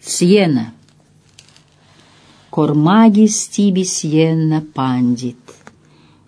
Сиена. Кормаги стиби Сиена пандит.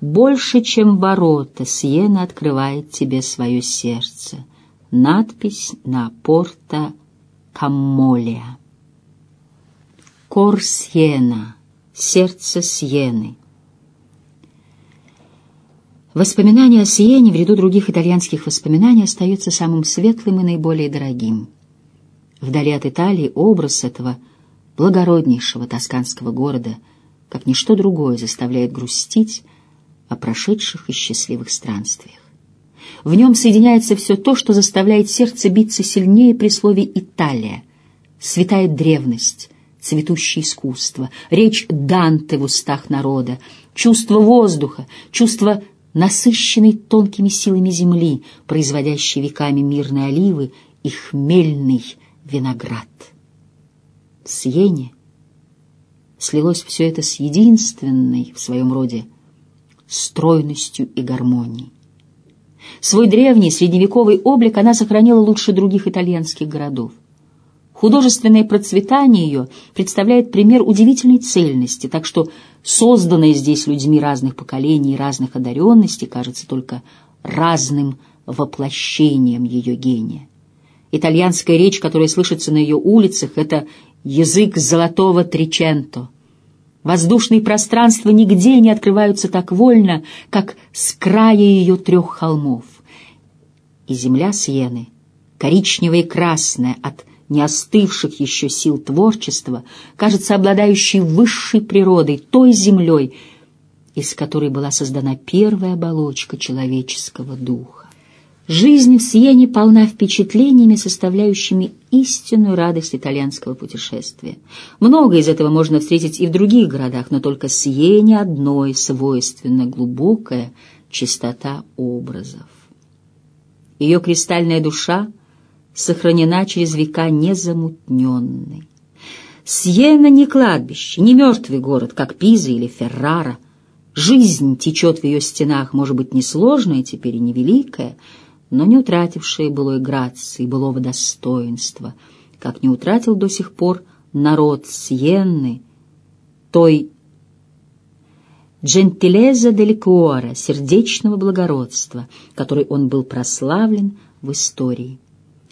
Больше, чем ворота, Сиена открывает тебе свое сердце. Надпись на порта Каммолия. Кор Сиена, сердце Сиены. Воспоминание о Сиене в ряду других итальянских воспоминаний остается самым светлым и наиболее дорогим. Вдали от Италии образ этого благороднейшего тосканского города, как ничто другое, заставляет грустить о прошедших и счастливых странствиях. В нем соединяется все то, что заставляет сердце биться сильнее при слове «Италия», святая древность, цветущее искусство, речь Данте в устах народа, чувство воздуха, чувство насыщенной тонкими силами земли, производящей веками мирные оливы и хмельный виноград. В слилось все это с единственной в своем роде стройностью и гармонией. Свой древний средневековый облик она сохранила лучше других итальянских городов. Художественное процветание ее представляет пример удивительной цельности, так что созданное здесь людьми разных поколений и разных одаренностей кажется только разным воплощением ее гения. Итальянская речь, которая слышится на ее улицах, это язык золотого триченто. Воздушные пространства нигде не открываются так вольно, как с края ее трех холмов. И земля Сиены, коричневая и красная от не остывших еще сил творчества, кажется обладающей высшей природой, той землей, из которой была создана первая оболочка человеческого духа. Жизнь в Сиене полна впечатлениями, составляющими истинную радость итальянского путешествия. Много из этого можно встретить и в других городах, но только Сиене одной свойственна глубокая чистота образов. Ее кристальная душа сохранена через века незамутненной. Сиена не кладбище, не мертвый город, как Пиза или Феррара. Жизнь течет в ее стенах, может быть, несложная теперь и невеликая, но не утратившие былой грации, былого достоинства, как не утратил до сих пор народ Сиенны, той джентилеза дель сердечного благородства, которой он был прославлен в истории.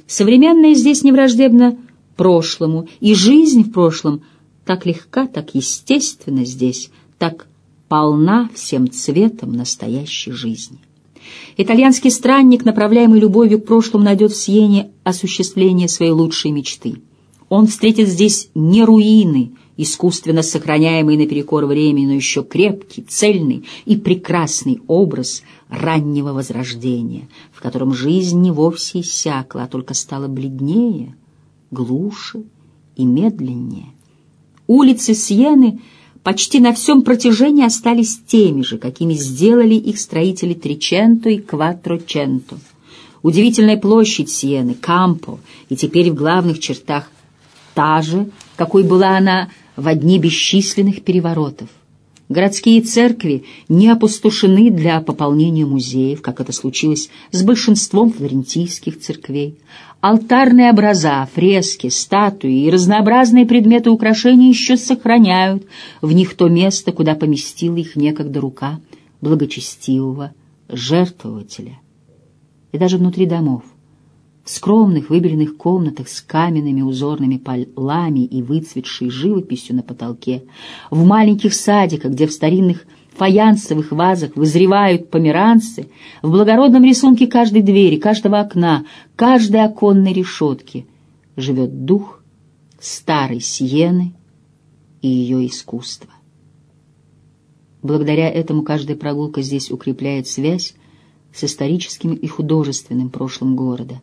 Современное здесь не враждебно прошлому, и жизнь в прошлом так легка, так естественна здесь, так полна всем цветом настоящей жизни. Итальянский странник, направляемый любовью к прошлому, найдет в Сиене осуществление своей лучшей мечты. Он встретит здесь не руины, искусственно сохраняемый наперекор времени, но еще крепкий, цельный и прекрасный образ раннего возрождения, в котором жизнь не вовсе иссякла, а только стала бледнее, глуше и медленнее. Улицы Сиены — почти на всем протяжении остались теми же, какими сделали их строители Триченто и Кватроченто. Удивительная площадь Сиены, Кампо, и теперь в главных чертах та же, какой была она в дни бесчисленных переворотов. Городские церкви не опустошены для пополнения музеев, как это случилось с большинством флорентийских церквей. Алтарные образа, фрески, статуи и разнообразные предметы украшения еще сохраняют в них то место, куда поместила их некогда рука благочестивого жертвователя. И даже внутри домов, в скромных выбеленных комнатах с каменными узорными полами и выцветшей живописью на потолке, в маленьких садиках, где в старинных фаянсовых вазах вызревают померанцы, в благородном рисунке каждой двери, каждого окна, каждой оконной решетки живет дух старой Сиены и ее искусства. Благодаря этому каждая прогулка здесь укрепляет связь с историческим и художественным прошлым города.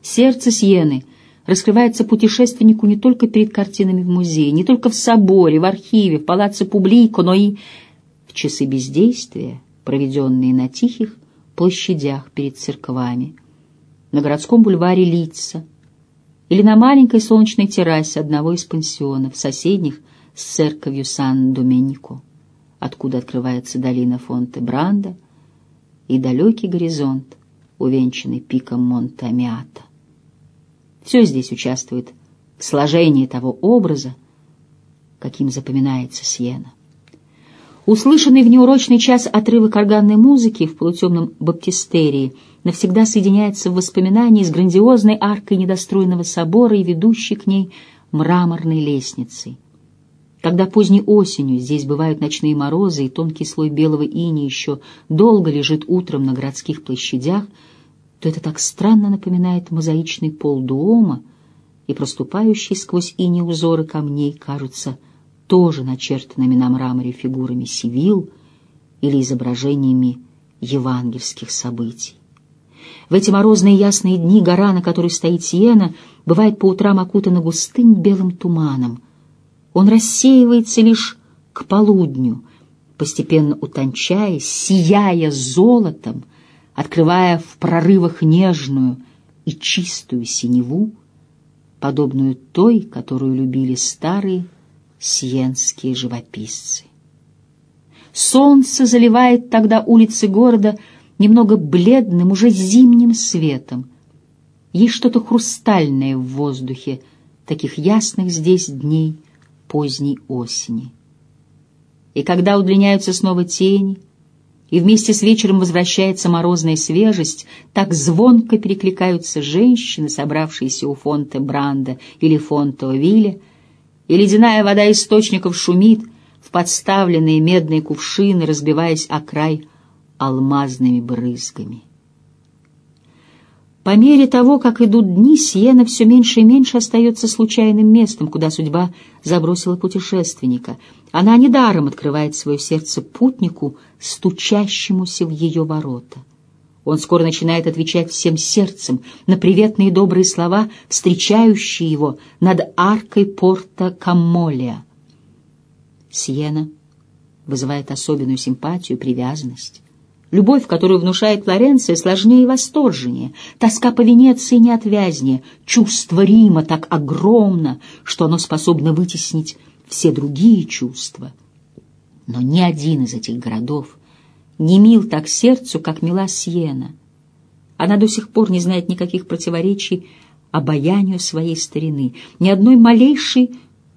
Сердце Сиены раскрывается путешественнику не только перед картинами в музее, не только в соборе, в архиве, в палаце Публико, но и в часы бездействия, проведенные на тихих площадях перед церквами, на городском бульваре Лица или на маленькой солнечной террасе одного из пансионов, соседних с церковью Сан-Доменико, откуда открывается долина Фонте-Бранда и далекий горизонт, увенчанный пиком Монте-Амиата. Все здесь участвует в сложении того образа, каким запоминается Сиена. Услышанный в неурочный час отрывок органной музыки в полутемном баптистерии навсегда соединяется в воспоминании с грандиозной аркой недостроенного собора и ведущей к ней мраморной лестницей. Когда поздней осенью здесь бывают ночные морозы, и тонкий слой белого ини еще долго лежит утром на городских площадях, то это так странно напоминает мозаичный пол дома, и проступающие сквозь ини узоры камней кажутся тоже начертанными на мраморе фигурами Сивил или изображениями евангельских событий. В эти морозные ясные дни гора, на которой стоит Сиена, бывает по утрам окутана густым белым туманом. Он рассеивается лишь к полудню, постепенно утончаясь, сияя золотом, открывая в прорывах нежную и чистую синеву, подобную той, которую любили старые сиенские живописцы. Солнце заливает тогда улицы города немного бледным, уже зимним светом. Есть что-то хрустальное в воздухе таких ясных здесь дней поздней осени. И когда удлиняются снова тени, и вместе с вечером возвращается морозная свежесть, так звонко перекликаются женщины, собравшиеся у фонта Бранда или фонта Овиля, и ледяная вода источников шумит в подставленные медные кувшины, разбиваясь о край алмазными брызгами. По мере того, как идут дни, Сиена все меньше и меньше остается случайным местом, куда судьба забросила путешественника. Она недаром открывает свое сердце путнику, стучащемуся в ее ворота. Он скоро начинает отвечать всем сердцем на приветные добрые слова, встречающие его над аркой порта Каммолия. Сиена вызывает особенную симпатию, привязанность. Любовь, которую внушает Флоренция, сложнее и восторженнее. Тоска по Венеции неотвязнее. Чувство Рима так огромно, что оно способно вытеснить все другие чувства. Но ни один из этих городов не мил так сердцу, как мила Сиена. Она до сих пор не знает никаких противоречий обаянию своей старины, ни одной малейшей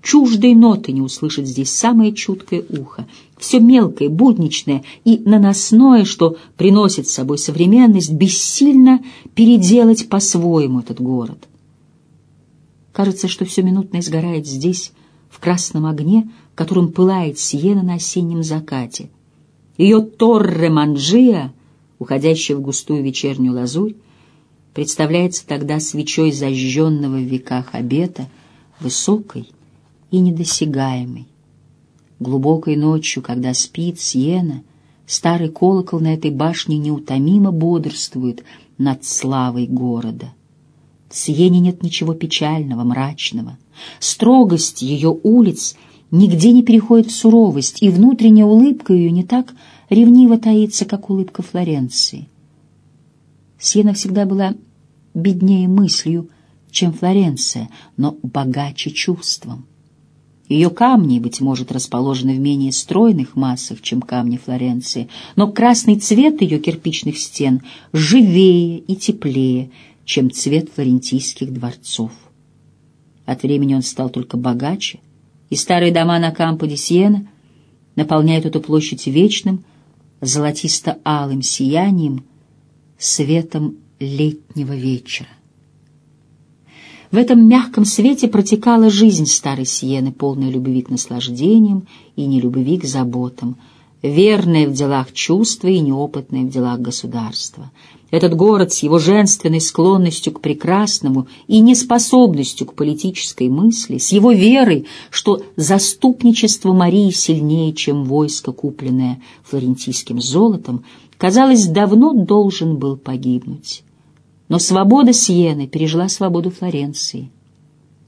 чуждой ноты не услышит здесь самое чуткое ухо. Все мелкое, будничное и наносное, что приносит с собой современность, бессильно переделать по-своему этот город. Кажется, что все минутно сгорает здесь, в красном огне, которым пылает Сиена на осеннем закате — ее торре Манджия, уходящая в густую вечернюю лазурь, представляется тогда свечой зажженного в веках обета, высокой и недосягаемой. Глубокой ночью, когда спит Сиена, старый колокол на этой башне неутомимо бодрствует над славой города. В Сиене нет ничего печального, мрачного. Строгость ее улиц — нигде не переходит в суровость, и внутренняя улыбка ее не так ревниво таится, как улыбка Флоренции. Сьена всегда была беднее мыслью, чем Флоренция, но богаче чувством. Ее камни, быть может, расположены в менее стройных массах, чем камни Флоренции, но красный цвет ее кирпичных стен живее и теплее, чем цвет флорентийских дворцов. От времени он стал только богаче — и старые дома на Кампо де Сиена наполняют эту площадь вечным, золотисто-алым сиянием, светом летнего вечера. В этом мягком свете протекала жизнь старой Сиены, полная любви к наслаждениям и нелюбви к заботам, верная в делах чувства и неопытная в делах государства — этот город с его женственной склонностью к прекрасному и неспособностью к политической мысли, с его верой, что заступничество Марии сильнее, чем войско, купленное флорентийским золотом, казалось, давно должен был погибнуть. Но свобода Сиены пережила свободу Флоренции.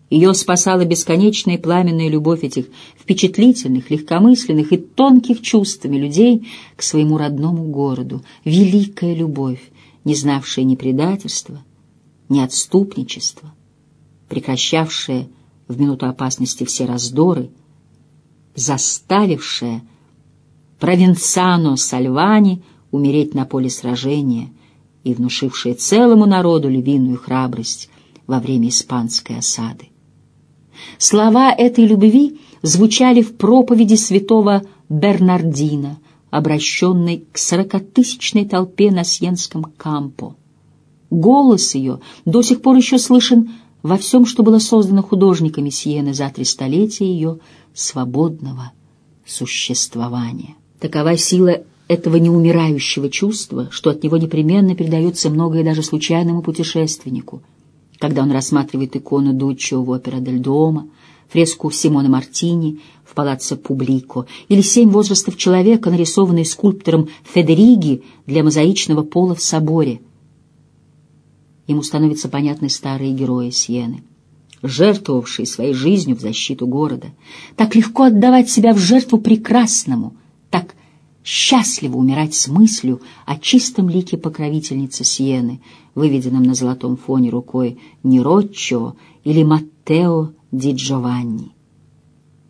Ее спасала бесконечная пламенная любовь этих впечатлительных, легкомысленных и тонких чувствами людей к своему родному городу, великая любовь, не знавшая ни предательства, ни отступничества, прекращавшая в минуту опасности все раздоры, заставившая провинциано Сальвани умереть на поле сражения и внушившая целому народу львиную храбрость во время испанской осады. Слова этой любви звучали в проповеди святого Бернардина, обращенной к сорокатысячной толпе на Сьенском кампо. Голос ее до сих пор еще слышен во всем, что было создано художниками Сиены за три столетия ее свободного существования. Такова сила этого неумирающего чувства, что от него непременно передается многое даже случайному путешественнику, когда он рассматривает икону Дуччо в опера Дель Дома, фреску Симона Мартини в палаццо Публико или «Семь возрастов человека», нарисованные скульптором Федериги для мозаичного пола в соборе. Ему становятся понятны старые герои Сиены, жертвовавшие своей жизнью в защиту города. Так легко отдавать себя в жертву прекрасному, так счастливо умирать с мыслью о чистом лике покровительницы Сиены, выведенном на золотом фоне рукой Нероччо или Маттео ди Джованни.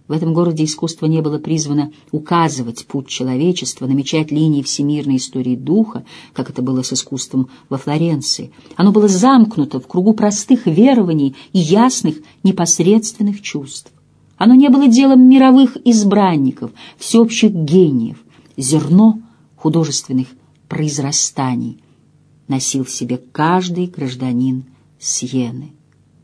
В этом городе искусство не было призвано указывать путь человечества, намечать линии всемирной истории духа, как это было с искусством во Флоренции. Оно было замкнуто в кругу простых верований и ясных непосредственных чувств. Оно не было делом мировых избранников, всеобщих гениев. Зерно художественных произрастаний носил в себе каждый гражданин Сиены.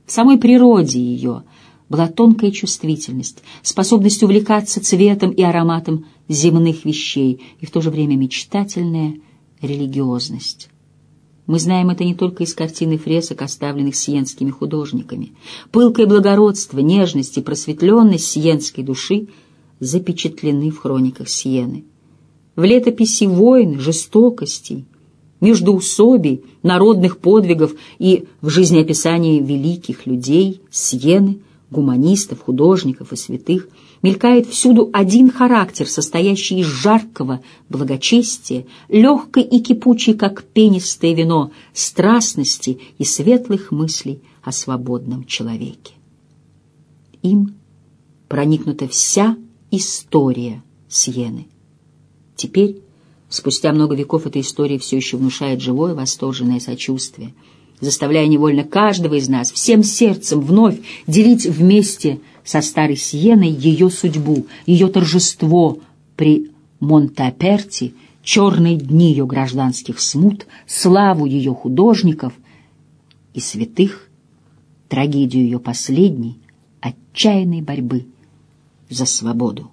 В самой природе ее – была тонкая чувствительность, способность увлекаться цветом и ароматом земных вещей и в то же время мечтательная религиозность. Мы знаем это не только из картины фресок, оставленных сиенскими художниками. Пылкое благородство, нежность и просветленность сиенской души запечатлены в хрониках Сиены. В летописи войн, жестокостей, междоусобий, народных подвигов и в жизнеописании великих людей Сиены – гуманистов, художников и святых, мелькает всюду один характер, состоящий из жаркого благочестия, легкой и кипучей, как пенистое вино, страстности и светлых мыслей о свободном человеке. Им проникнута вся история Сиены. Теперь, спустя много веков, эта история все еще внушает живое восторженное сочувствие — заставляя невольно каждого из нас всем сердцем вновь делить вместе со старой Сиеной ее судьбу, ее торжество при Монтаперти, черные дни ее гражданских смут, славу ее художников и святых, трагедию ее последней, отчаянной борьбы за свободу.